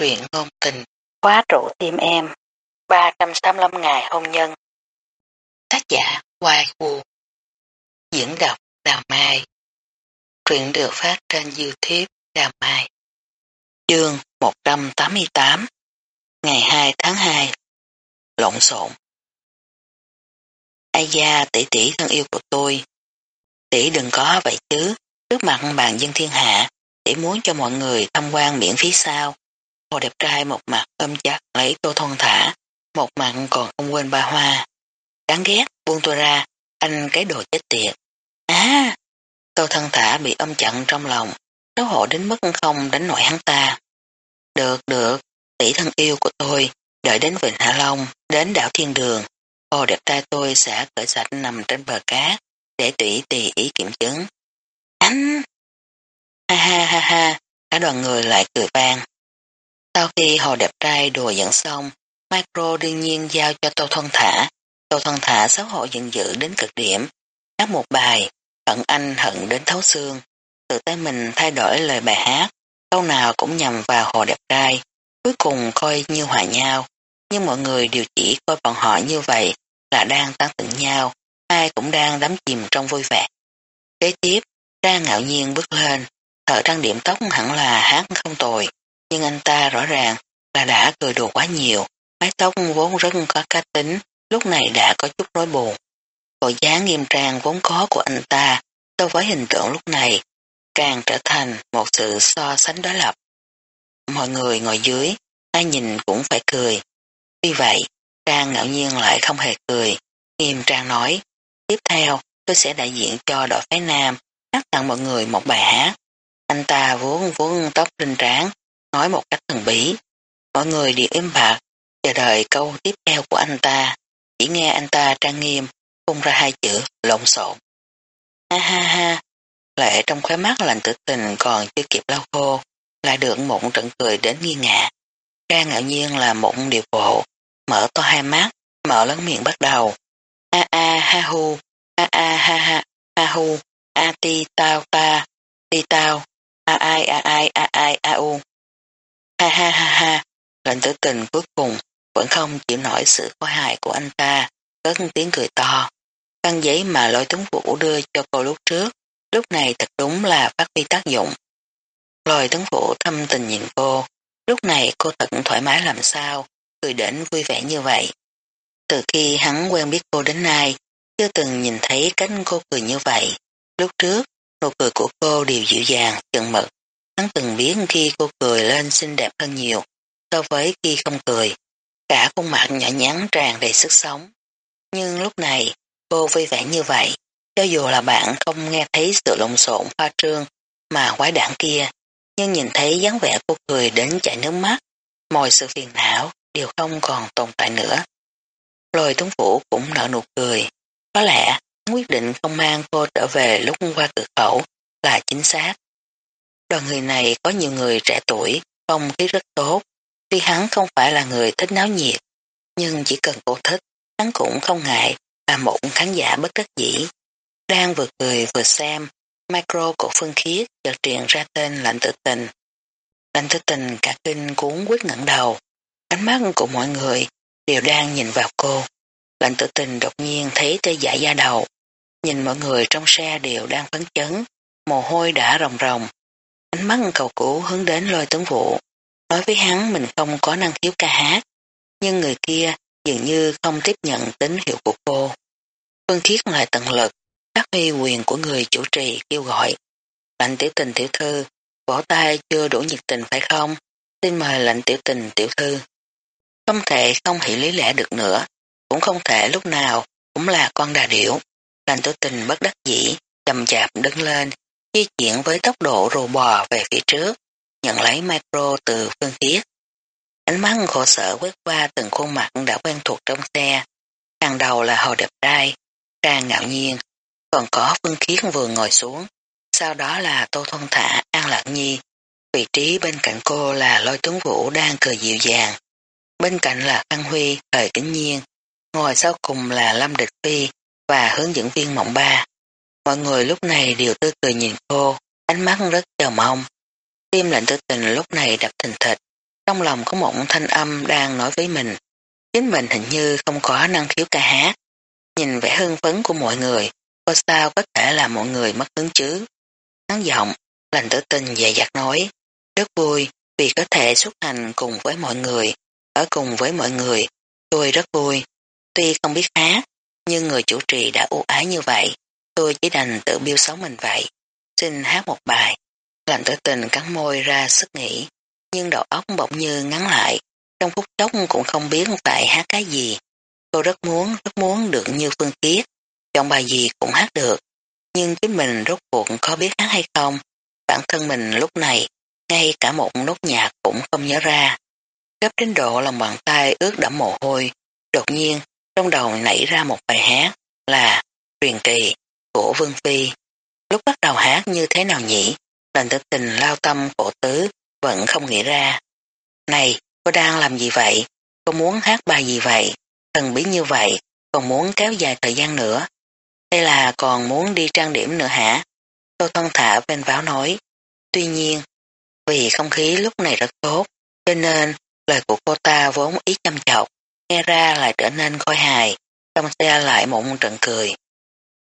truyện ngôn tình, khóa trụ tim em, 385 ngày hôn nhân. Tác giả Hoài Vũ Diễn đọc Đào Mai. Truyện được phát trên Youtube Đào Mai. Chương 188 Ngày 2 tháng 2 Lộn xộn. Ai da tỷ tỷ thân yêu của tôi. Tỷ đừng có vậy chứ. Trước mặt bạn dân thiên hạ Tỷ muốn cho mọi người tham quan miễn phí sao? Hồ đẹp trai một mặt ôm chặt lấy tô thon thả, một mặt còn không quên ba hoa. Đáng ghét, buông tôi ra, anh cái đồ chết tiệt. Á, tô thân thả bị ôm chặn trong lòng, xấu hổ đến mức không đánh nổi hắn ta. Được, được, tỷ thân yêu của tôi, đợi đến Vịnh Hạ Long, đến đảo Thiên Đường, hồ đẹp trai tôi sẽ cởi sạch nằm trên bờ cát, để tỷ tỷ ý kiểm chứng. Anh! Ha ha ha ha, cả đoàn người lại cười vang. Sau khi hồ đẹp trai đùa dẫn xong, Micro đương nhiên giao cho Tô thân Thả. Tô thân Thả xấu hổ giận dữ đến cực điểm. Hát một bài, hận anh hận đến thấu xương. Tự tay mình thay đổi lời bài hát, câu nào cũng nhằm vào hồ đẹp trai. Cuối cùng coi như hòa nhau, nhưng mọi người đều chỉ coi bọn họ như vậy là đang tăng tỉnh nhau, ai cũng đang đắm chìm trong vui vẻ. Kế tiếp, ra ngạo nhiên bước lên, thợ trang điểm tóc hẳn là hát không tồi nhưng anh ta rõ ràng là đã cười đùa quá nhiều, mái tóc vốn rất có cá tính, lúc này đã có chút rối buồn. Bộ dáng nghiêm trang vốn có của anh ta so với hình tượng lúc này càng trở thành một sự so sánh đối lập. Mọi người ngồi dưới, ai nhìn cũng phải cười. Tuy vậy, Trang ngạo nhiên lại không hề cười. Nghiêm Trang nói, tiếp theo tôi sẽ đại diện cho đội phái nam hát tặng mọi người một bài hát. Anh ta vốn vốn tóc linh tráng, nói một cách thần bí. Mọi người đều im bạc, chờ đợi câu tiếp theo của anh ta. Chỉ nghe anh ta trang nghiêm, phun ra hai chữ lộn xộn. Ha ha ha, lệ trong khóe mắt lành tử tình còn chưa kịp lau khô, lại được một trận cười đến nghi ngạ. Ra ngạo nhiên là một điều bộ, mở to hai mắt, mở lớn miệng bắt đầu. A a ha hu, a a ha ha, ha hu, a ti tao ta, ti tao, a ai a ai a ai a u. Ha ha ha ha, lệnh tử tình cuối cùng vẫn không chịu nổi sự khó hại của anh ta, cất tiếng cười to. Căn giấy mà lôi tuấn vũ đưa cho cô lúc trước, lúc này thật đúng là phát huy tác dụng. Lôi tuấn vũ thâm tình nhìn cô, lúc này cô thật thoải mái làm sao, cười đến vui vẻ như vậy. Từ khi hắn quen biết cô đến nay, chưa từng nhìn thấy cánh cô cười như vậy. Lúc trước, nụ cười của cô đều dịu dàng, chừng mực, Hắn từng biết khi cô cười lên xinh đẹp hơn nhiều so với khi không cười. Cả khuôn mặt nhỏ nhắn tràn đầy sức sống. Nhưng lúc này, cô vui vẻ như vậy, cho dù là bạn không nghe thấy sự lộn xộn pha trương mà quái đảng kia, nhưng nhìn thấy dáng vẻ cô cười đến chảy nước mắt, mọi sự phiền não đều không còn tồn tại nữa. Lôi tuấn phủ cũng nở nụ cười. Có lẽ quyết định không mang cô trở về lúc qua cửa khẩu là chính xác. Đoàn người này có nhiều người trẻ tuổi, không khí rất tốt. Tuy hắn không phải là người thích náo nhiệt, nhưng chỉ cần cô thích, hắn cũng không ngại là một khán giả bất đắc dĩ. Đang vừa cười vừa xem, micro của Phương Khiết chợt truyền ra tên lạnh tự tình. Lạnh tự tình cả kinh cuốn quyết ngẩng đầu. Ánh mắt của mọi người đều đang nhìn vào cô. Lạnh tự tình đột nhiên thấy tê dại da đầu. Nhìn mọi người trong xe đều đang phấn chấn, mồ hôi đã rồng rồng, Ánh mắt cầu cứu hướng đến lôi tướng vũ, nói với hắn mình không có năng khiếu ca hát, nhưng người kia dường như không tiếp nhận tín hiệu của cô. Phương Thiết lại tận lực, phát huy quyền của người chủ trì kêu gọi. Lạnh tiểu tình tiểu thư, vỗ tay chưa đủ nhiệt tình phải không? Xin mời lạnh tiểu tình tiểu thư. Không thể không hiểu lý lẽ được nữa, cũng không thể lúc nào cũng là con đà điểu. Lạnh tiểu tình bất đắc dĩ, chậm chạp đứng lên, di chuyển với tốc độ rồ bò về phía trước, nhận lấy micro từ phương thiết. Ánh mắt khổ sở quét qua từng khuôn mặt đã quen thuộc trong xe. Hàng đầu là hồ đẹp trai, càng ngạo nhiên, còn có phương khiết vừa ngồi xuống, sau đó là tô thông thả an lạc nhi. Vị trí bên cạnh cô là lôi tuấn vũ đang cười dịu dàng. Bên cạnh là Phan Huy, thời kính nhiên. Ngồi sau cùng là Lâm Địch Phi và hướng dẫn viên Mộng Ba. Mọi người lúc này đều tươi cười nhìn cô, ánh mắt rất chờ mong. Tim lạnh tư tình lúc này đập thình thịch, trong lòng có một thanh âm đang nói với mình. Chính mình hình như không có năng khiếu ca hát. Nhìn vẻ hưng phấn của mọi người, có sao có thể là mọi người mất hứng chứ? Hắn giọng, lành tử tình dè dặt nói, rất vui vì có thể xuất hành cùng với mọi người, ở cùng với mọi người, tôi rất vui. Tuy không biết hát, nhưng người chủ trì đã ưu ái như vậy, tôi chỉ đành tự biêu xấu mình vậy. Xin hát một bài. Lạnh tử tình cắn môi ra sức nghĩ, nhưng đầu óc bỗng như ngắn lại, trong phút chốc cũng không biết tại hát cái gì. Tôi rất muốn, rất muốn được như Phương Kiết, chọn bài gì cũng hát được, nhưng chính mình rốt cuộc có biết hát hay không, bản thân mình lúc này, ngay cả một nốt nhạc cũng không nhớ ra. Gấp đến độ lòng bàn tay ướt đẫm mồ hôi, đột nhiên trong đầu nảy ra một bài hát là Truyền kỳ của Vương Phi. Lúc bắt đầu hát như thế nào nhỉ? lần tử tình lao tâm cổ tứ vẫn không nghĩ ra. Này, cô đang làm gì vậy? Cô muốn hát bài gì vậy? Thần bí như vậy, còn muốn kéo dài thời gian nữa. Hay là còn muốn đi trang điểm nữa hả? Tô thân thả bên váo nói. Tuy nhiên, vì không khí lúc này rất tốt, cho nên lời của cô ta vốn ít chăm chọc, nghe ra lại trở nên khôi hài, trong xe lại một trận cười.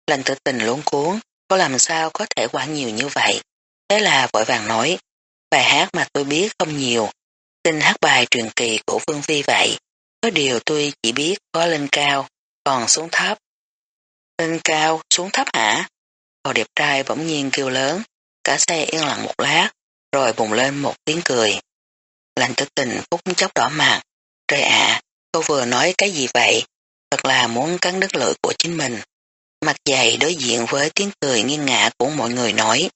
Lành tự tình luống cuốn, có làm sao có thể quản nhiều như vậy? Thế là vội vàng nói, bài hát mà tôi biết không nhiều, xin hát bài truyền kỳ của Vương Phi vậy. Có điều tôi chỉ biết có lên cao, còn xuống thấp. Lên cao, xuống thấp hả? cậu đẹp trai bỗng nhiên kêu lớn, cả xe yên lặng một lát, rồi bùng lên một tiếng cười. Lành tử tình phút chốc đỏ mặt. Trời ạ, cô vừa nói cái gì vậy? Thật là muốn cắn đứt lưỡi của chính mình. Mặt dày đối diện với tiếng cười nghiêng ngã của mọi người nói.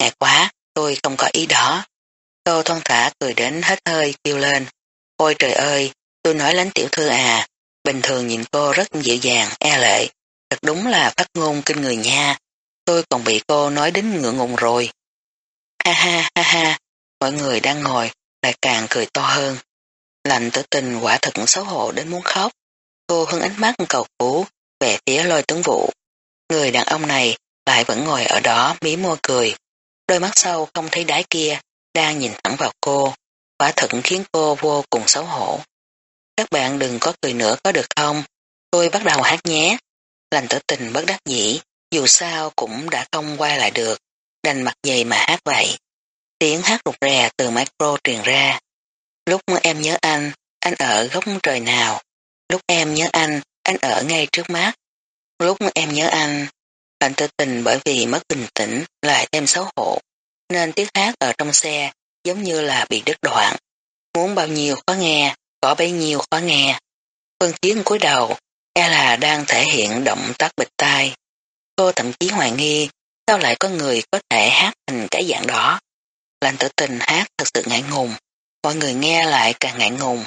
Ngại quá, tôi không có ý đó. Tô thon thả cười đến hết hơi kêu lên. Ôi trời ơi, tôi nói lánh tiểu thư à, bình thường nhìn cô rất dịu dàng, e lệ. Thật đúng là phát ngôn kinh người nha. Tôi còn bị cô nói đến ngượng ngùng rồi. Ha ha ha ha, mọi người đang ngồi lại càng cười to hơn. Lạnh tử tình quả thật xấu hổ đến muốn khóc. Cô hưng ánh mắt cầu cứu về phía lôi tướng vụ. Người đàn ông này lại vẫn ngồi ở đó mí môi cười. Đôi mắt sâu không thấy đáy kia đang nhìn thẳng vào cô. Quả thật khiến cô vô cùng xấu hổ. Các bạn đừng có cười nữa có được không? Tôi bắt đầu hát nhé. Lành tử tình bất đắc dĩ, dù sao cũng đã không quay lại được, đành mặt dày mà hát vậy. Tiếng hát rụt rè từ micro truyền ra. Lúc em nhớ anh, anh ở góc trời nào? Lúc em nhớ anh, anh ở ngay trước mắt. Lúc em nhớ anh, lạnh tự tình bởi vì mất bình tĩnh lại thêm xấu hổ, nên tiếng hát ở trong xe giống như là bị đứt đoạn. Muốn bao nhiêu khó nghe, có bấy nhiêu khó nghe. Phương Chiến cúi đầu, e là đang thể hiện động tác bịch tai. Cô thậm chí hoài nghi sao lại có người có thể hát thành cái dạng đó. Lành tử tình hát thật sự ngại ngùng, mọi người nghe lại càng ngại ngùng.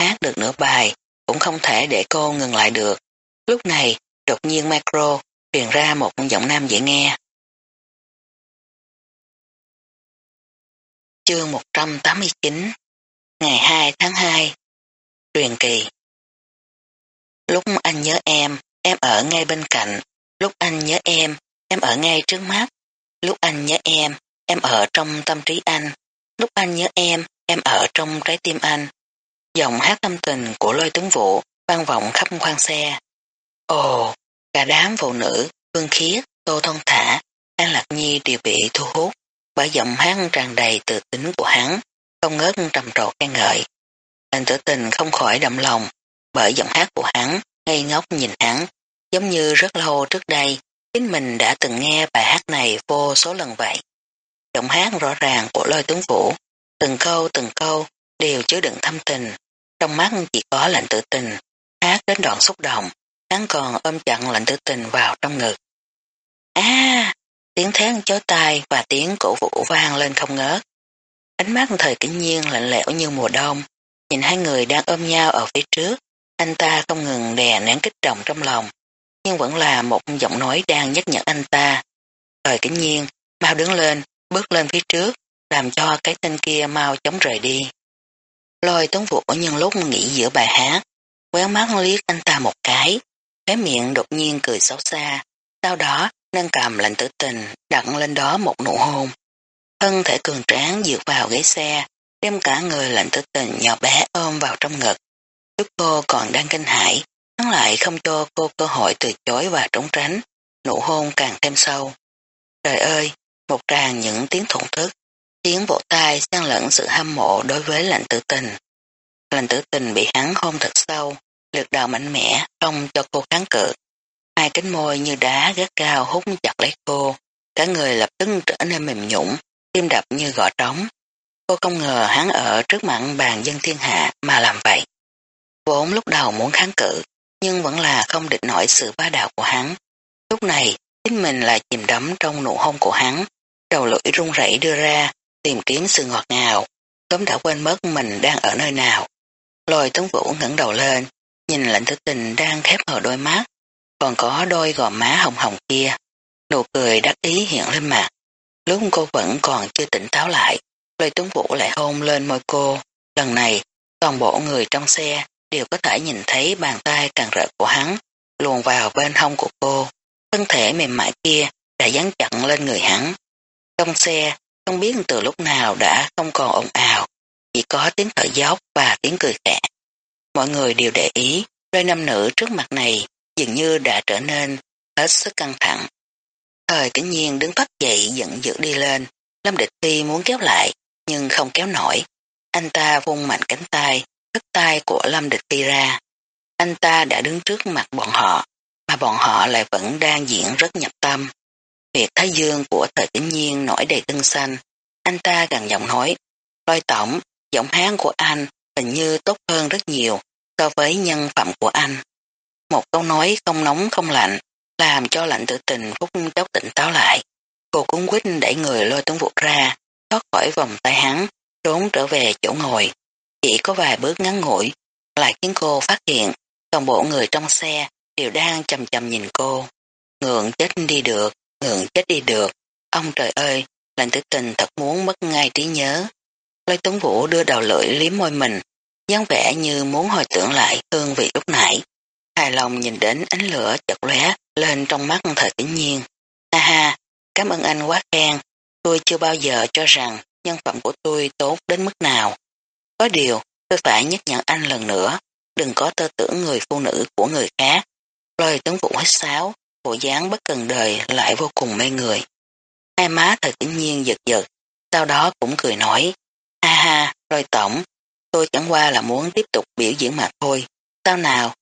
Hát được nửa bài, cũng không thể để cô ngừng lại được. Lúc này, đột nhiên micro truyền ra một giọng nam dễ nghe. Chương 189 Ngày 2 tháng 2 Truyền kỳ Lúc anh nhớ em, em ở ngay bên cạnh. Lúc anh nhớ em, em ở ngay trước mắt. Lúc anh nhớ em, em ở trong tâm trí anh. Lúc anh nhớ em, em ở trong trái tim anh. Giọng hát tâm tình của lôi tướng vụ vang vọng khắp khoang xe. Ồ, cả đám phụ nữ, phương khiết, tô thông thả, An Lạc Nhi đều bị thu hút bởi giọng hát tràn đầy tự tính của hắn, không ngớt trầm trồ khen ngợi. Anh tử tình không khỏi đậm lòng, bởi giọng hát của hắn, ngây ngốc nhìn hắn, giống như rất lâu trước đây, chính mình đã từng nghe bài hát này vô số lần vậy. Giọng hát rõ ràng của lôi tướng vũ, từng câu từng câu đều chứa đựng thâm tình, trong mắt chỉ có lạnh tự tình, hát đến đoạn xúc động, hắn còn ôm chặn lạnh tử tình vào trong ngực. À, tiếng thét chói tai và tiếng cổ vũ vang lên không ngớt. Ánh mắt thời kính nhiên lạnh lẽo như mùa đông, nhìn hai người đang ôm nhau ở phía trước, anh ta không ngừng đè nén kích động trong lòng, nhưng vẫn là một giọng nói đang nhắc nhở anh ta. Thời kính nhiên, mau đứng lên, bước lên phía trước, làm cho cái tên kia mau chóng rời đi. Lôi tuấn vũ nhân lúc nghỉ giữa bài hát, quéo mắt liếc anh ta một cái, khóe miệng đột nhiên cười xấu xa, sau đó nâng cầm lạnh tử tình đặt lên đó một nụ hôn. Thân thể cường tráng dựa vào ghế xe, đem cả người lạnh tử tình nhỏ bé ôm vào trong ngực. Lúc cô còn đang kinh hãi, hắn lại không cho cô cơ hội từ chối và trốn tránh, nụ hôn càng thêm sâu. Trời ơi, một tràng những tiếng thổn thức, tiếng vỗ tay xen lẫn sự hâm mộ đối với lạnh tử tình. Lạnh tử tình bị hắn hôn thật sâu, lực đào mạnh mẽ, không cho cô kháng cự. Hai cánh môi như đá gắt cao hút chặt lấy cô, cả người lập tức trở nên mềm nhũng, tim đập như gõ trống. Cô không ngờ hắn ở trước mặt bàn dân thiên hạ mà làm vậy. Vốn lúc đầu muốn kháng cự, nhưng vẫn là không địch nổi sự bá đạo của hắn. Lúc này, chính mình lại chìm đắm trong nụ hôn của hắn, đầu lưỡi run rẩy đưa ra, tìm kiếm sự ngọt ngào, sớm đã quên mất mình đang ở nơi nào. Lôi tuấn vũ ngẩng đầu lên, nhìn lạnh tử tình đang khép hờ đôi mắt, còn có đôi gò má hồng hồng kia. Nụ cười đắc ý hiện lên mặt. Lúc cô vẫn còn chưa tỉnh táo lại, lôi tuấn vũ lại hôn lên môi cô. Lần này, toàn bộ người trong xe đều có thể nhìn thấy bàn tay càng rỡ của hắn, luồn vào bên hông của cô. Thân thể mềm mại kia đã dán chặn lên người hắn. Trong xe, không biết từ lúc nào đã không còn ồn ào, chỉ có tiếng thở dốc và tiếng cười khẽ. Mọi người đều để ý, đôi nam nữ trước mặt này dường như đã trở nên hết sức căng thẳng. Thời kính nhiên đứng phát dậy giận dữ đi lên, Lâm Địch Phi muốn kéo lại, nhưng không kéo nổi. Anh ta vung mạnh cánh tay, hất tay của Lâm Địch Phi ra. Anh ta đã đứng trước mặt bọn họ, mà bọn họ lại vẫn đang diễn rất nhập tâm. Việc thái dương của thời kính nhiên nổi đầy tân xanh, anh ta gần giọng nói, lôi tổng, giọng hán của anh hình như tốt hơn rất nhiều so với nhân phẩm của anh. Một câu nói không nóng không lạnh, làm cho lạnh tự tình phút chốc tỉnh táo lại. Cô cũng quyết đẩy người lôi tuấn vụt ra, thoát khỏi vòng tay hắn, trốn trở về chỗ ngồi. Chỉ có vài bước ngắn ngủi, lại khiến cô phát hiện toàn bộ người trong xe đều đang chầm chầm nhìn cô. Ngượng chết đi được, ngượng chết đi được. Ông trời ơi, lạnh tử tình thật muốn mất ngay trí nhớ. Lê tuấn vũ đưa đầu lưỡi liếm môi mình, dáng vẻ như muốn hồi tưởng lại hương vị lúc nãy. Hài lòng nhìn đến ánh lửa chật lóe lên trong mắt thời tĩnh nhiên. Ha ha, cảm ơn anh quá khen, tôi chưa bao giờ cho rằng nhân phẩm của tôi tốt đến mức nào. Có điều, tôi phải nhắc nhở anh lần nữa, đừng có tơ tưởng người phụ nữ của người khác. Lời tấn vụ hết sáo, bộ dáng bất cần đời lại vô cùng mê người. Hai má thời tĩnh nhiên giật giật, sau đó cũng cười nói, ha ha, rồi tổng, tôi chẳng qua là muốn tiếp tục biểu diễn mà thôi, sao nào,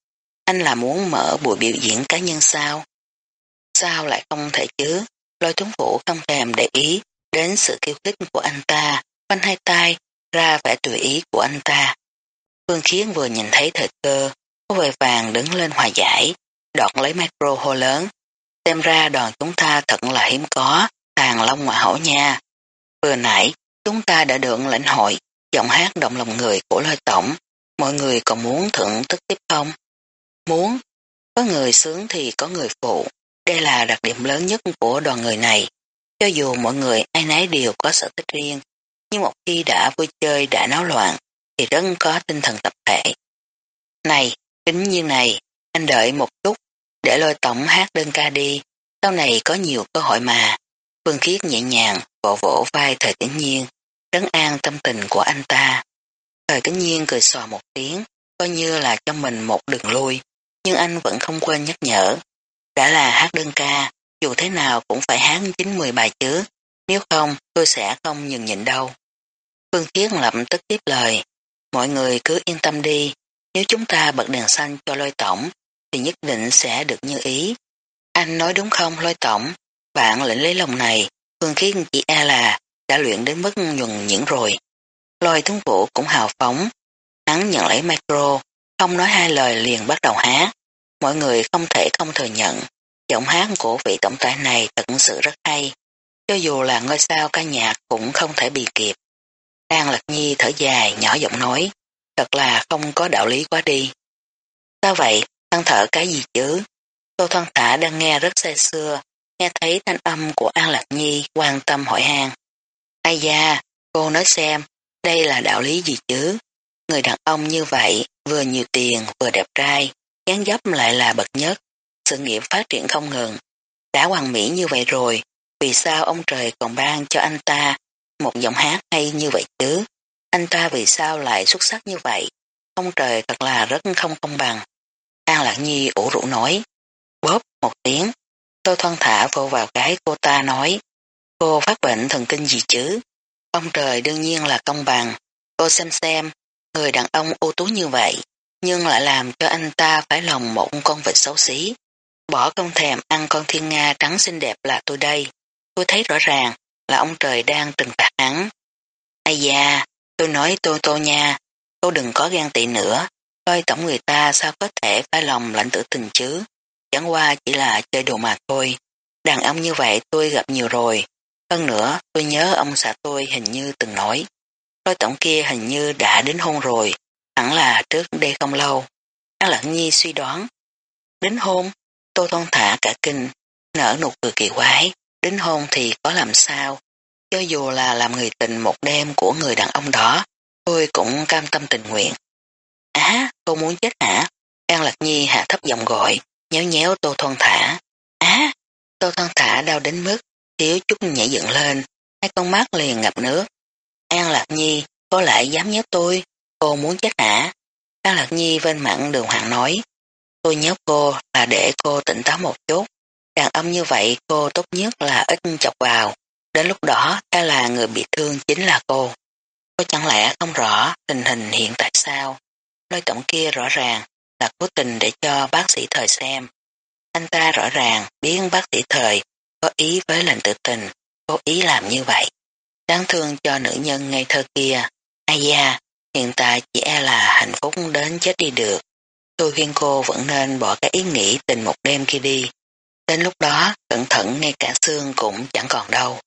anh là muốn mở buổi biểu diễn cá nhân sao? Sao lại không thể chứ? Lôi tuấn vũ không thèm để ý đến sự kêu khích của anh ta, quanh hai tay, ra vẻ tùy ý của anh ta. Phương Khiến vừa nhìn thấy thời cơ, có vội vàng đứng lên hòa giải, đọt lấy micro hô lớn. Xem ra đoàn chúng ta thật là hiếm có, tàn long ngoại hổ nha. Vừa nãy, chúng ta đã được lãnh hội, giọng hát động lòng người của lôi tổng. Mọi người còn muốn thưởng thức tiếp không? Muốn, có người sướng thì có người phụ, đây là đặc điểm lớn nhất của đoàn người này. Cho dù mọi người ai nấy đều có sở thích riêng, nhưng một khi đã vui chơi đã náo loạn, thì rất có tinh thần tập thể. Này, kính nhiên này, anh đợi một chút, để lôi tổng hát đơn ca đi, sau này có nhiều cơ hội mà. Phương Khiết nhẹ nhàng, vỗ vỗ vai thời tĩnh nhiên, trấn an tâm tình của anh ta. Thời tĩnh nhiên cười xòa một tiếng, coi như là cho mình một đường lui, nhưng anh vẫn không quên nhắc nhở. Đã là hát đơn ca, dù thế nào cũng phải hát 9-10 bài chứ, nếu không tôi sẽ không nhường nhịn đâu. Phương Khiết lập tức tiếp lời, mọi người cứ yên tâm đi, nếu chúng ta bật đèn xanh cho lôi tổng, thì nhất định sẽ được như ý. Anh nói đúng không lôi tổng, bạn lĩnh lấy lòng này, Phương khí chỉ e là đã luyện đến mức nhuần nhuyễn rồi. Lôi tướng vũ cũng hào phóng, hắn nhận lấy micro, không nói hai lời liền bắt đầu hát. Mọi người không thể không thừa nhận, giọng hát của vị tổng tài này thật sự rất hay. Cho dù là ngôi sao ca nhạc cũng không thể bị kịp. đang Lạc Nhi thở dài nhỏ giọng nói, thật là không có đạo lý quá đi. Sao vậy, than thở cái gì chứ? Tô Thoan Thả đang nghe rất say xưa, nghe thấy thanh âm của An Lạc Nhi quan tâm hỏi han. Ai da, cô nói xem, đây là đạo lý gì chứ? Người đàn ông như vậy, vừa nhiều tiền, vừa đẹp trai, dáng dấp lại là bậc nhất, sự nghiệp phát triển không ngừng. Đã hoàn mỹ như vậy rồi, vì sao ông trời còn ban cho anh ta một giọng hát hay như vậy chứ? Anh ta vì sao lại xuất sắc như vậy? Ông trời thật là rất không công bằng. An Lạc Nhi ủ rũ nói. Bóp một tiếng. Tôi thoăn thả vô vào cái cô ta nói. Cô phát bệnh thần kinh gì chứ? Ông trời đương nhiên là công bằng. Cô xem xem, người đàn ông ưu tú như vậy, nhưng lại làm cho anh ta phải lòng một con vịt xấu xí. Bỏ công thèm ăn con thiên nga trắng xinh đẹp là tôi đây. Tôi thấy rõ ràng là ông trời đang trừng phạt hắn. Ây da, tôi nói tô tô nha, cô đừng có gan tị nữa, coi tổng người ta sao có thể phải lòng lãnh tử tình chứ, chẳng qua chỉ là chơi đồ mà thôi. Đàn ông như vậy tôi gặp nhiều rồi, hơn nữa tôi nhớ ông xã tôi hình như từng nói, đôi tổng kia hình như đã đến hôn rồi, hẳn là trước đây không lâu. An Lận Nhi suy đoán, đến hôn, tôi thon thả cả kinh, nở nụ cười kỳ quái, đến hôn thì có làm sao, cho dù là làm người tình một đêm của người đàn ông đó, tôi cũng cam tâm tình nguyện. Á, cô muốn chết hả? An Lạc Nhi hạ thấp giọng gọi, nhéo nhéo tô thon thả. Á, tô thon thả đau đến mức, thiếu chút nhảy dựng lên, hai con mắt liền ngập nước. An Lạc Nhi, có lại dám nhéo tôi, cô muốn chết hả? An Lạc Nhi bên mặn đường hoàng nói, tôi nhéo cô là để cô tỉnh táo một chút, đàn ông như vậy cô tốt nhất là ít chọc vào, đến lúc đó ta là người bị thương chính là cô. Có chẳng lẽ không rõ tình hình hiện tại sao? Lôi tổng kia rõ ràng là cố tình để cho bác sĩ thời xem. Anh ta rõ ràng biến bác sĩ thời có ý với lệnh tự tình, cố ý làm như vậy. Đáng thương cho nữ nhân ngây thơ kia. Ai da, hiện tại chỉ e là hạnh phúc đến chết đi được. Tôi khuyên cô vẫn nên bỏ cái ý nghĩ tình một đêm kia đi. Đến lúc đó, cẩn thận ngay cả xương cũng chẳng còn đâu.